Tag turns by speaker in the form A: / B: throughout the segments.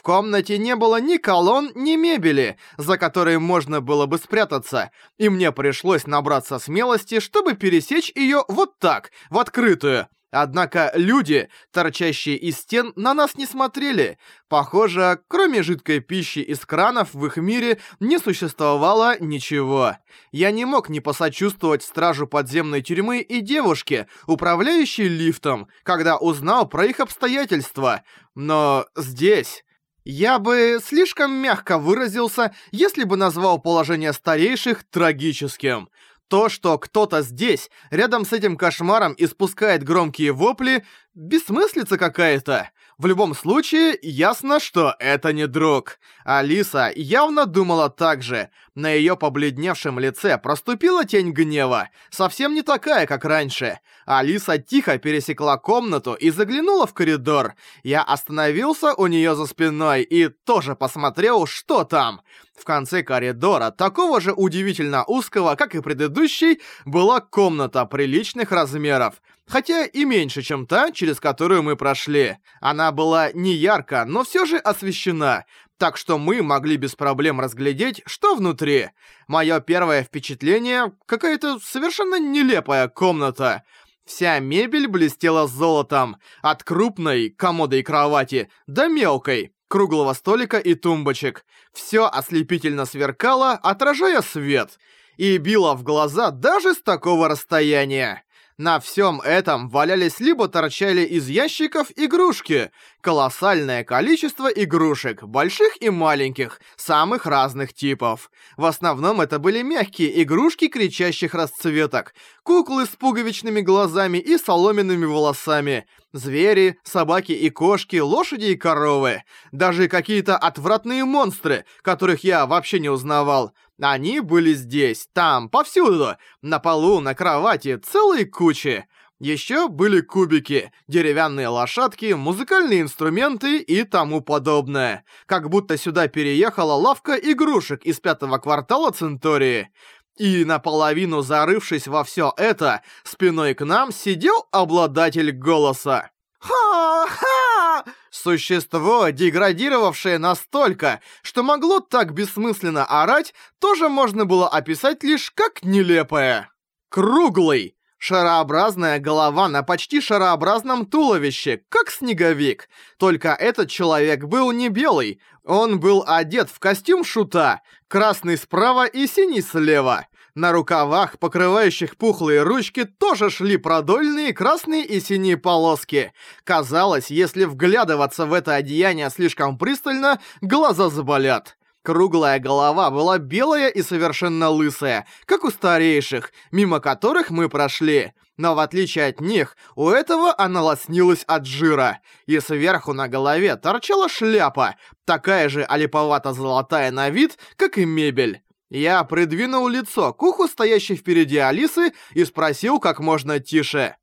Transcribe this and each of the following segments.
A: В комнате не было ни колонн, ни мебели, за которые можно было бы спрятаться, и мне пришлось набраться смелости, чтобы пересечь её вот так, в открытую. Однако люди, торчащие из стен, на нас не смотрели. Похоже, кроме жидкой пищи из кранов в их мире не существовало ничего. Я не мог не посочувствовать стражу подземной тюрьмы и девушке, управляющей лифтом, когда узнал про их обстоятельства. Но здесь... Я бы слишком мягко выразился, если бы назвал положение старейших трагическим. То, что кто-то здесь, рядом с этим кошмаром, испускает громкие вопли, бессмыслица какая-то. В любом случае, ясно, что это не друг. Алиса явно думала так же. На её побледневшем лице проступила тень гнева, совсем не такая, как раньше. Алиса тихо пересекла комнату и заглянула в коридор. Я остановился у неё за спиной и тоже посмотрел, что там. В конце коридора, такого же удивительно узкого, как и предыдущий, была комната приличных размеров хотя и меньше, чем та, через которую мы прошли. Она была не ярко, но все же освещена, так что мы могли без проблем разглядеть, что внутри. Мое первое впечатление — какая-то совершенно нелепая комната. Вся мебель блестела золотом, от крупной комоды и кровати до мелкой, круглого столика и тумбочек. Все ослепительно сверкало, отражая свет, и било в глаза даже с такого расстояния. На всем этом валялись либо торчали из ящиков игрушки. Колоссальное количество игрушек, больших и маленьких, самых разных типов. В основном это были мягкие игрушки кричащих расцветок, куклы с пуговичными глазами и соломенными волосами, звери, собаки и кошки, лошади и коровы, даже какие-то отвратные монстры, которых я вообще не узнавал. Они были здесь, там, повсюду, на полу, на кровати, целые кучи. Еще были кубики, деревянные лошадки, музыкальные инструменты и тому подобное. Как будто сюда переехала лавка игрушек из пятого квартала Центории. И наполовину зарывшись во все это, спиной к нам сидел обладатель голоса. «Ха-ха!» Существо, деградировавшее настолько, что могло так бессмысленно орать, тоже можно было описать лишь как нелепое. Круглый. Шарообразная голова на почти шарообразном туловище, как снеговик. Только этот человек был не белый. Он был одет в костюм шута, красный справа и синий слева. На рукавах, покрывающих пухлые ручки, тоже шли продольные красные и синие полоски. Казалось, если вглядываться в это одеяние слишком пристально, глаза заболят. Круглая голова была белая и совершенно лысая, как у старейших, мимо которых мы прошли. Но в отличие от них, у этого она лоснилась от жира. И сверху на голове торчала шляпа, такая же олиповато-золотая на вид, как и мебель. Я придвинул лицо к уху стоящей впереди Алисы и спросил как можно тише.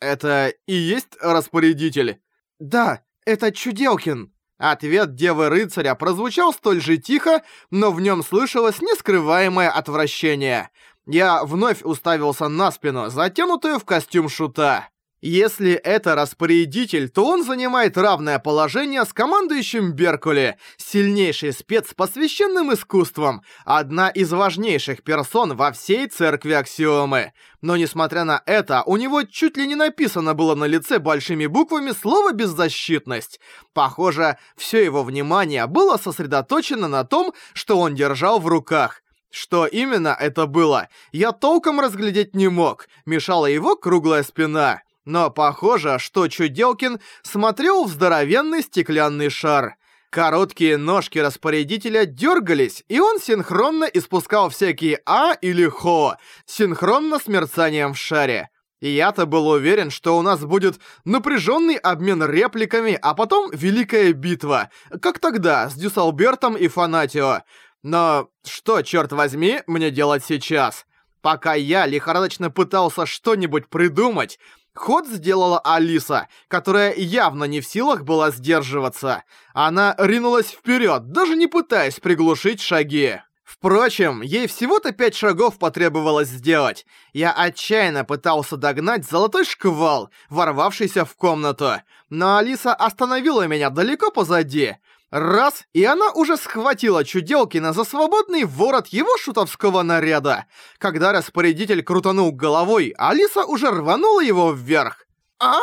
A: «Это и есть распорядитель?» «Да, это Чуделкин». Ответ Девы-рыцаря прозвучал столь же тихо, но в нем слышалось нескрываемое отвращение. Я вновь уставился на спину, затянутую в костюм шута. Если это распорядитель, то он занимает равное положение с командующим Беркули, сильнейший спец по священным искусствам, одна из важнейших персон во всей церкви Аксиомы. Но несмотря на это, у него чуть ли не написано было на лице большими буквами слово «беззащитность». Похоже, все его внимание было сосредоточено на том, что он держал в руках. Что именно это было, я толком разглядеть не мог, мешала его круглая спина. Но похоже, что Чуделкин смотрел в здоровенный стеклянный шар. Короткие ножки распорядителя дергались, и он синхронно испускал всякие «а» или «хо», синхронно с мерцанием в шаре. И я-то был уверен, что у нас будет напряженный обмен репликами, а потом великая битва, как тогда с Дюсалбертом и Фанатио. Но что, черт возьми, мне делать сейчас? Пока я лихорадочно пытался что-нибудь придумать, Ход сделала Алиса, которая явно не в силах была сдерживаться. Она ринулась вперед, даже не пытаясь приглушить шаги. Впрочем, ей всего-то пять шагов потребовалось сделать. Я отчаянно пытался догнать золотой шквал, ворвавшийся в комнату. Но Алиса остановила меня далеко позади. Раз, и она уже схватила Чуделкина за свободный ворот его шутовского наряда. Когда распорядитель крутанул головой, Алиса уже рванула его вверх. а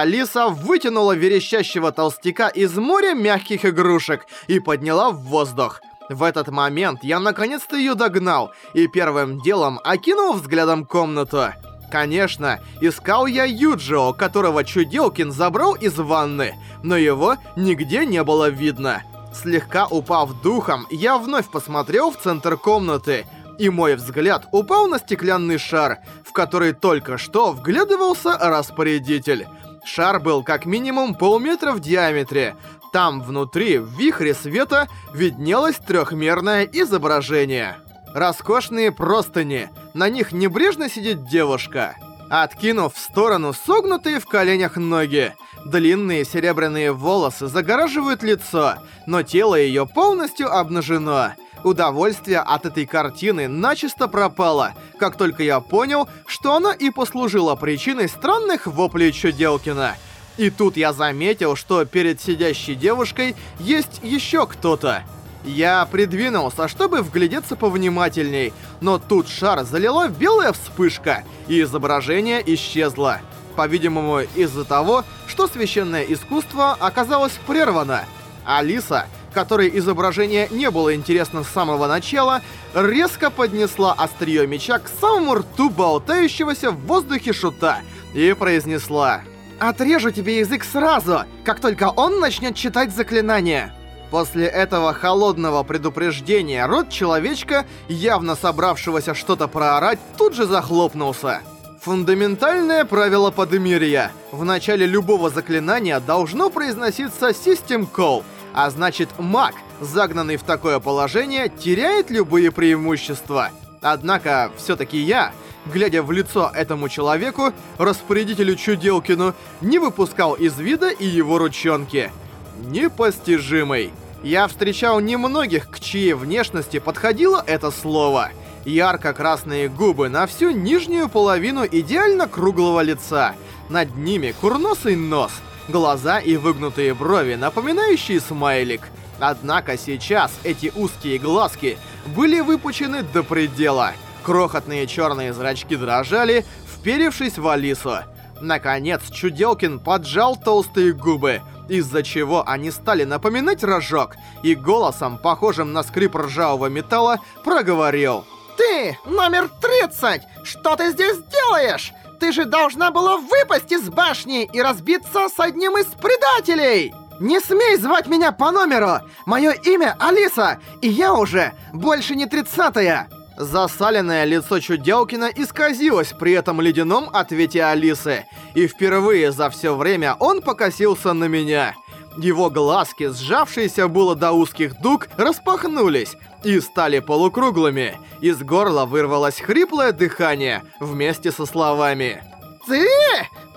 A: Алиса вытянула верещащего толстяка из моря мягких игрушек и подняла в воздух. В этот момент я наконец-то ее догнал и первым делом окинул взглядом комнату. Конечно, искал я Юджио, которого Чуделкин забрал из ванны, но его нигде не было видно. Слегка упав духом, я вновь посмотрел в центр комнаты, и мой взгляд упал на стеклянный шар, в который только что вглядывался распорядитель. Шар был как минимум полметра в диаметре, там внутри, в вихре света, виднелось трехмерное изображение. Роскошные простыни. На них небрежно сидит девушка. Откинув в сторону согнутые в коленях ноги. Длинные серебряные волосы загораживают лицо, но тело ее полностью обнажено. Удовольствие от этой картины начисто пропало, как только я понял, что она и послужила причиной странных воплей Чуделкина — и тут я заметил, что перед сидящей девушкой есть еще кто-то. Я придвинулся, чтобы вглядеться повнимательней, но тут шар залила белая вспышка, и изображение исчезло. По-видимому, из-за того, что священное искусство оказалось прервано. Алиса, которой изображение не было интересно с самого начала, резко поднесла острие меча к самому рту болтающегося в воздухе шута и произнесла Отрежу тебе язык сразу, как только он начнет читать заклинания. После этого холодного предупреждения рот человечка, явно собравшегося что-то проорать, тут же захлопнулся. Фундаментальное правило Подмирья. В начале любого заклинания должно произноситься System Call, а значит маг, загнанный в такое положение, теряет любые преимущества. Однако, все-таки я, глядя в лицо этому человеку, распорядителю Чуделкину, не выпускал из вида и его ручонки. Непостижимый. Я встречал немногих, к чьей внешности подходило это слово. Ярко-красные губы на всю нижнюю половину идеально круглого лица. Над ними курносый нос, глаза и выгнутые брови, напоминающие смайлик. Однако сейчас эти узкие глазки были выпучены до предела — Крохотные черные зрачки дрожали, вперевшись в Алису. Наконец, Чуделкин поджал толстые губы, из-за чего они стали напоминать рожок, и голосом, похожим на скрип ржавого металла, проговорил.
B: «Ты, номер 30! Что ты здесь делаешь? Ты же должна была выпасть из башни и разбиться с одним из предателей!» «Не смей звать меня по номеру! Мое имя Алиса, и я уже больше не тридцатая!»
A: Засаленное лицо Чуделкина исказилось при этом ледяном ответе Алисы, и впервые за все время он покосился на меня. Его глазки, сжавшиеся было до узких дуг, распахнулись и стали полукруглыми. Из горла вырвалось хриплое дыхание вместе со словами.
B: «Ты?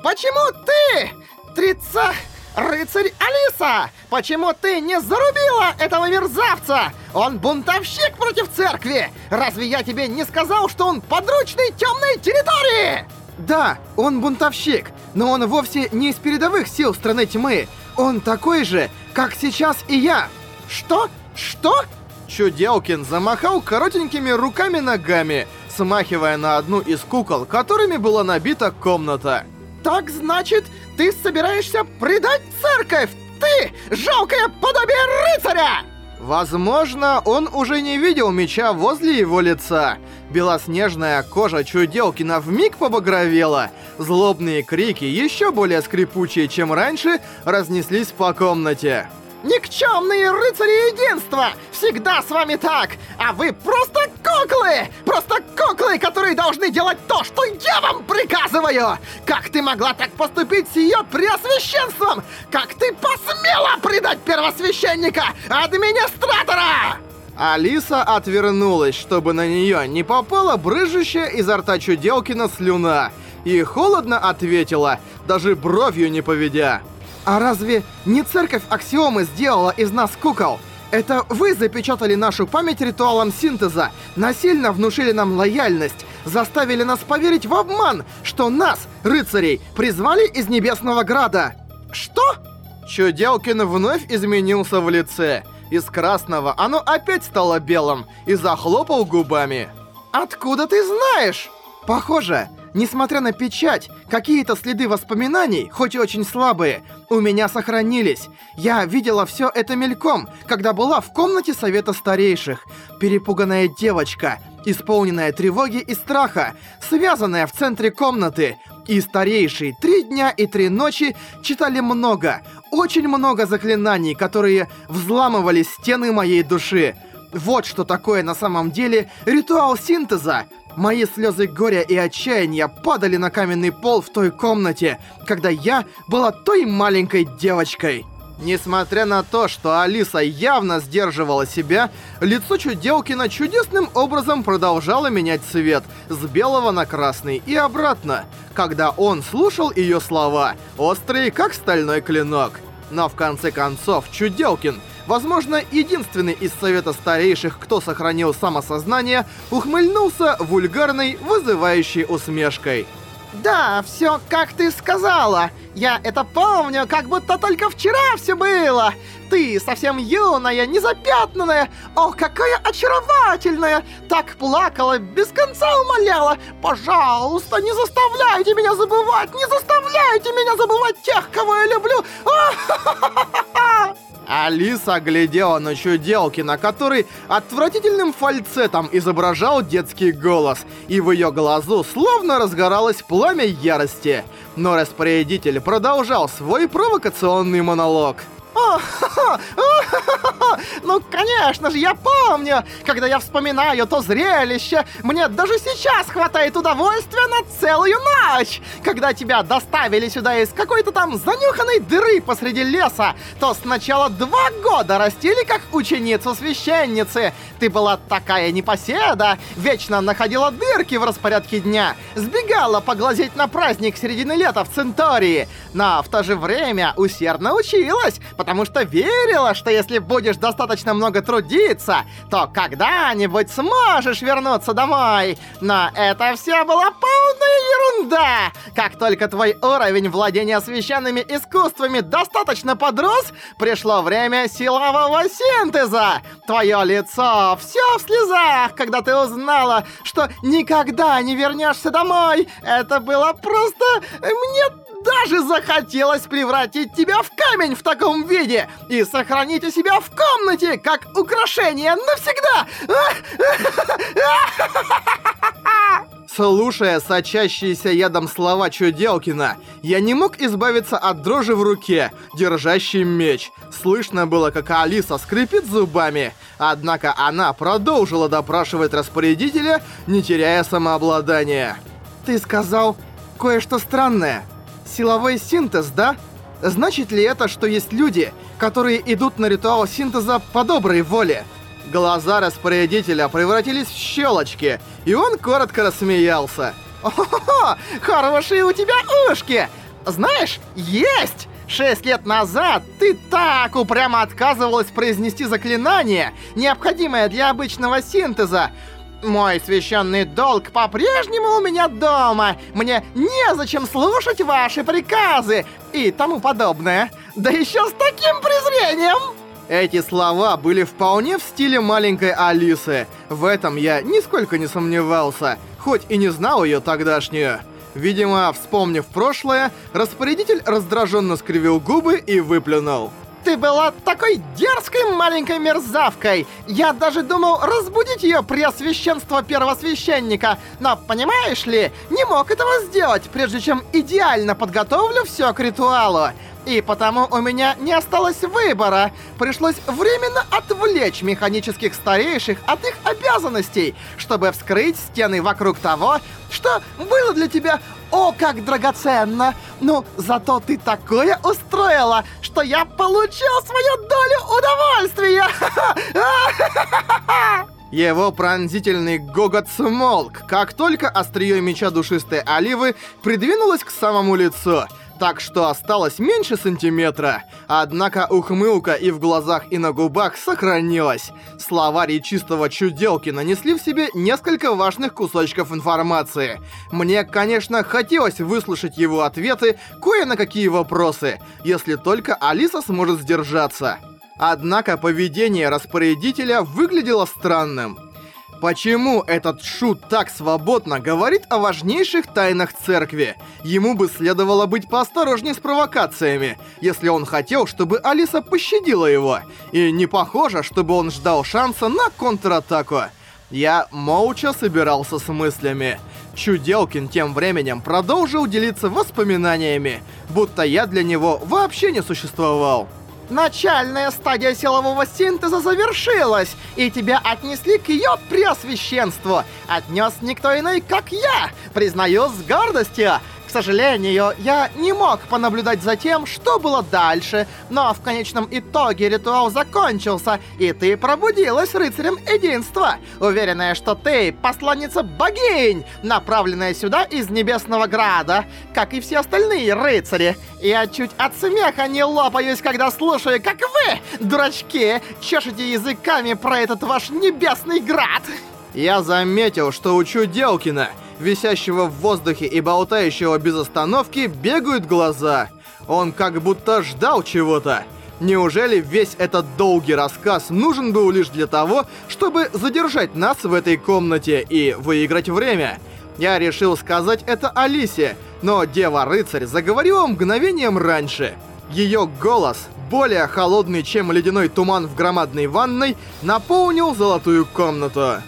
B: Почему ты? Трица...» «Рыцарь Алиса! Почему ты не зарубила этого мерзавца? Он бунтовщик против церкви! Разве я тебе не сказал, что он подручный темной территории?»
A: «Да, он бунтовщик, но он вовсе не из передовых сил страны тьмы. Он такой же, как сейчас и я!»
B: «Что? Что?»
A: Чуделкин замахал коротенькими руками-ногами, смахивая на одну из кукол, которыми была набита комната.
B: «Так значит, ты собираешься предать церковь? Ты, жалкое подобие рыцаря!»
A: Возможно, он уже не видел меча возле его лица. Белоснежная кожа Чуделкина вмиг побагровела. Злобные крики, еще более скрипучие, чем раньше, разнеслись по комнате.
B: Никчемные рыцари единства! Всегда с вами так! А вы просто куклы! Просто куклы, которые должны делать то, что я вам приказываю! Как ты могла так поступить с ее преосвященством? Как ты посмела предать первосвященника, администратора?
A: Алиса отвернулась, чтобы на нее не попала брыжущая изо рта Чуделкина слюна, и холодно ответила, даже бровью не поведя. А разве не церковь Аксиомы сделала из нас кукол? Это вы запечатали нашу память ритуалом синтеза, насильно внушили нам лояльность, заставили нас поверить в обман, что нас, рыцарей, призвали из Небесного Града. Что? Чуделкин вновь изменился в лице. Из красного оно опять стало белым и захлопал губами.
B: «Откуда ты знаешь?»
A: «Похоже, несмотря на печать, какие-то следы воспоминаний, хоть и очень слабые, у меня сохранились. Я видела все это мельком, когда была в комнате Совета Старейших. Перепуганная девочка, исполненная тревоги и страха, связанная в центре комнаты. И Старейший три дня и три ночи читали много, очень много заклинаний, которые взламывали стены моей души. Вот что такое на самом деле ритуал синтеза. Мои слезы горя и отчаяния падали на каменный пол в той комнате, когда я была той маленькой девочкой. Несмотря на то, что Алиса явно сдерживала себя, лицо Чуделкина чудесным образом продолжало менять цвет с белого на красный и обратно, когда он слушал ее слова, острые как стальной клинок. Но в конце концов Чуделкин — возможно, единственный из совета старейших, кто сохранил самосознание, ухмыльнулся вульгарной, вызывающей усмешкой.
B: «Да, все как ты сказала. Я это помню, как будто только вчера все было. Ты совсем юная, незапятнанная. Ох, какая очаровательная. Так плакала, без конца умоляла. Пожалуйста, не заставляйте меня забывать, не заставляйте меня забывать тех, кого я люблю.
A: Алиса глядела на Чуделкина, который отвратительным фальцетом изображал детский голос, и в ее глазу словно разгоралось пламя ярости. Но распорядитель продолжал свой провокационный монолог.
B: О, ну, конечно же, я помню! Когда я вспоминаю то зрелище, мне даже сейчас хватает удовольствия на целую ночь! Когда тебя доставили сюда из какой-то там занюханной дыры посреди леса, то сначала два года растили как ученицу священницы. Ты была такая непоседа, вечно находила дырки в распорядке дня, сбегала поглазеть на праздник середины лета в Центории, но в то же время усердно училась, потому что верила, что если будешь достаточно много трудиться, то когда-нибудь сможешь вернуться домой. Но это все была полная ерунда! Как только твой уровень владения священными искусствами достаточно подрос, пришло время силового синтеза. Твое лицо все в слезах, когда ты узнала, что никогда не вернешься домой. Это было просто... Мне даже захотелось превратить тебя в камень в таком виде и сохранить у себя в комнате как украшение навсегда!
A: Слушая сочащиеся ядом слова Чуделкина, я не мог избавиться от дрожи в руке, держащей меч. Слышно было, как Алиса скрипит зубами. Однако она продолжила допрашивать распорядителя, не теряя самообладания. «Ты сказал кое-что странное. Силовой синтез, да? Значит ли это, что есть люди, которые идут на ритуал синтеза по доброй воле? Глаза распорядителя превратились в щелочки, и он коротко рассмеялся.
B: «О-хо-хо! Хорошие у тебя ушки! Знаешь, есть! Шесть лет назад ты так упрямо отказывалась произнести заклинание, необходимое для обычного синтеза, мой священный долг по-прежнему у меня дома. Мне незачем слушать ваши приказы и тому подобное. Да еще с таким презрением!»
A: Эти слова были вполне в стиле маленькой Алисы. В этом я нисколько не сомневался, хоть и не знал ее тогдашнюю. Видимо, вспомнив прошлое, распорядитель раздраженно скривил губы и выплюнул.
B: Ты была такой дерзкой маленькой мерзавкой! Я даже думал разбудить ее преосвященство первосвященника, но, понимаешь ли, не мог этого сделать, прежде чем идеально подготовлю все к ритуалу. И потому у меня не осталось выбора. Пришлось временно отвлечь механических старейших от их обязанностей, чтобы вскрыть стены вокруг того, что было для тебя о, как драгоценно! Ну, зато ты такое устроила, что я получил свою долю удовольствия!
A: Его пронзительный гогот смолк, как только острие меча душистой оливы придвинулось к самому лицу. Так что осталось меньше сантиметра. Однако ухмылка и в глазах, и на губах сохранилась. Словари чистого чуделки нанесли в себе несколько важных кусочков информации. Мне, конечно, хотелось выслушать его ответы кое на какие вопросы, если только Алиса сможет сдержаться. Однако поведение распорядителя выглядело странным. Почему этот шут так свободно говорит о важнейших тайнах церкви? Ему бы следовало быть поосторожнее с провокациями, если он хотел, чтобы Алиса пощадила его. И не похоже, чтобы он ждал шанса на контратаку. Я молча собирался с мыслями. Чуделкин тем временем продолжил делиться воспоминаниями, будто я для него вообще не существовал.
B: Начальная стадия силового синтеза завершилась, и тебя отнесли к ее преосвященству. Отнес никто иной, как я. Признаю с гордостью сожалению, я не мог понаблюдать за тем, что было дальше, но в конечном итоге ритуал закончился, и ты пробудилась рыцарем единства, уверенная, что ты посланница богинь, направленная сюда из Небесного Града, как и все остальные рыцари. Я чуть от смеха не лопаюсь, когда слушаю, как вы, дурачки, чешете языками про этот ваш Небесный Град.
A: Я заметил, что у Чуделкина висящего в воздухе и болтающего без остановки, бегают глаза. Он как будто ждал чего-то. Неужели весь этот долгий рассказ нужен был лишь для того, чтобы задержать нас в этой комнате и выиграть время? Я решил сказать это Алисе, но Дева-рыцарь заговорила мгновением раньше. Ее голос, более холодный, чем ледяной туман в громадной ванной, наполнил золотую комнату.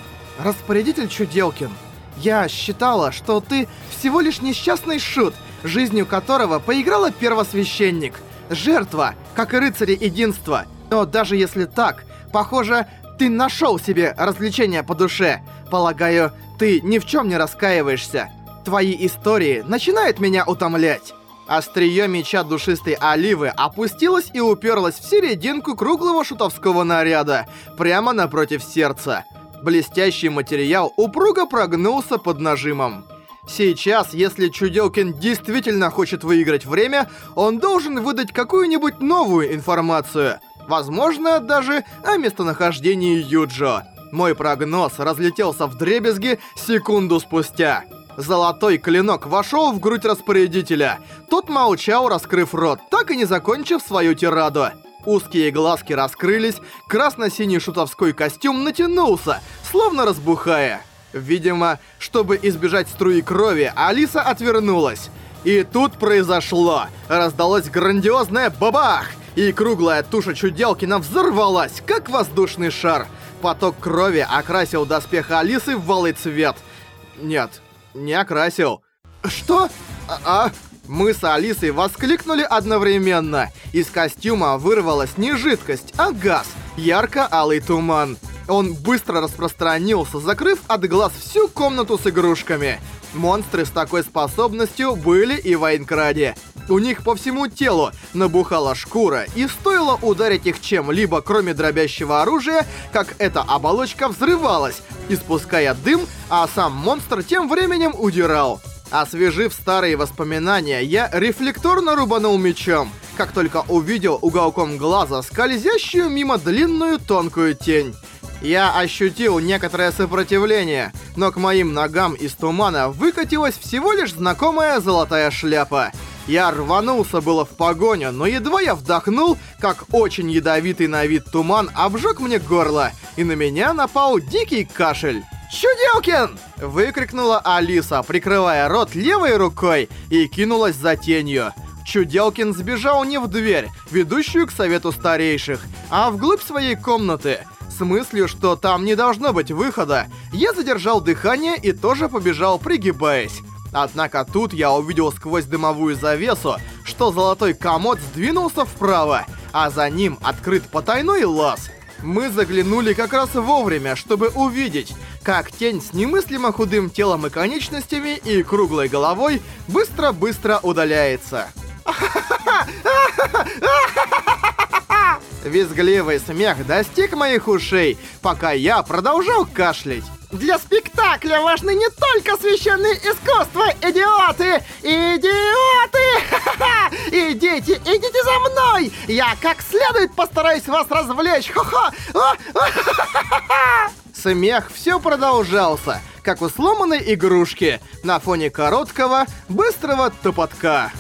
A: «Распорядитель Чуделкин, я считала, что ты всего лишь несчастный шут, жизнью которого поиграла первосвященник. Жертва, как и рыцари единства. Но даже если так, похоже, ты нашел себе развлечение по душе. Полагаю, ты ни в чем не раскаиваешься. Твои истории начинают меня утомлять. Острие меча душистой оливы опустилось и уперлось в серединку круглого шутовского наряда, прямо напротив сердца. Блестящий материал упруго прогнулся под нажимом. Сейчас, если Чуделкин действительно хочет выиграть время, он должен выдать какую-нибудь новую информацию. Возможно, даже о местонахождении Юджо. Мой прогноз разлетелся в дребезги секунду спустя. Золотой клинок вошел в грудь распорядителя. Тот молчал, раскрыв рот, так и не закончив свою тираду. Узкие глазки раскрылись, красно-синий шутовской костюм натянулся, словно разбухая. Видимо, чтобы избежать струи крови, Алиса отвернулась. И тут произошло. Раздалось грандиозное бабах! И круглая туша Чуделкина взорвалась, как воздушный шар. Поток крови окрасил доспех Алисы в валый цвет. Нет, не окрасил. Что? А, а мы с Алисой воскликнули одновременно. Из костюма вырвалась не жидкость, а газ. Ярко-алый туман. Он быстро распространился, закрыв от глаз всю комнату с игрушками. Монстры с такой способностью были и в Айнкраде. У них по всему телу набухала шкура, и стоило ударить их чем-либо, кроме дробящего оружия, как эта оболочка взрывалась, испуская дым, а сам монстр тем временем удирал. Освежив старые воспоминания, я рефлекторно рубанул мечом, как только увидел уголком глаза скользящую мимо длинную тонкую тень. Я ощутил некоторое сопротивление, но к моим ногам из тумана выкатилась всего лишь знакомая золотая шляпа. Я рванулся было в погоню, но едва я вдохнул, как очень ядовитый на вид туман обжег мне горло, и на меня напал дикий кашель. «Чуделкин!» — выкрикнула Алиса, прикрывая рот левой рукой, и кинулась за тенью. Чуделкин сбежал не в дверь, ведущую к совету старейших, а вглубь своей комнаты. С мыслью, что там не должно быть выхода, я задержал дыхание и тоже побежал, пригибаясь. Однако тут я увидел сквозь дымовую завесу, что золотой комод сдвинулся вправо, а за ним открыт потайной лаз. Мы заглянули как раз вовремя, чтобы увидеть, как тень с немыслимо худым телом и конечностями и круглой головой быстро-быстро удаляется. Визгливый смех достиг моих ушей, пока я продолжал кашлять.
B: Для спектакля важны не только священные искусства, идиоты! Идиоты! Идите, идите за мной! Я как следует постараюсь вас развлечь! Хо-хо!
A: Смех все продолжался, как у сломанной игрушки, на фоне короткого, быстрого топотка.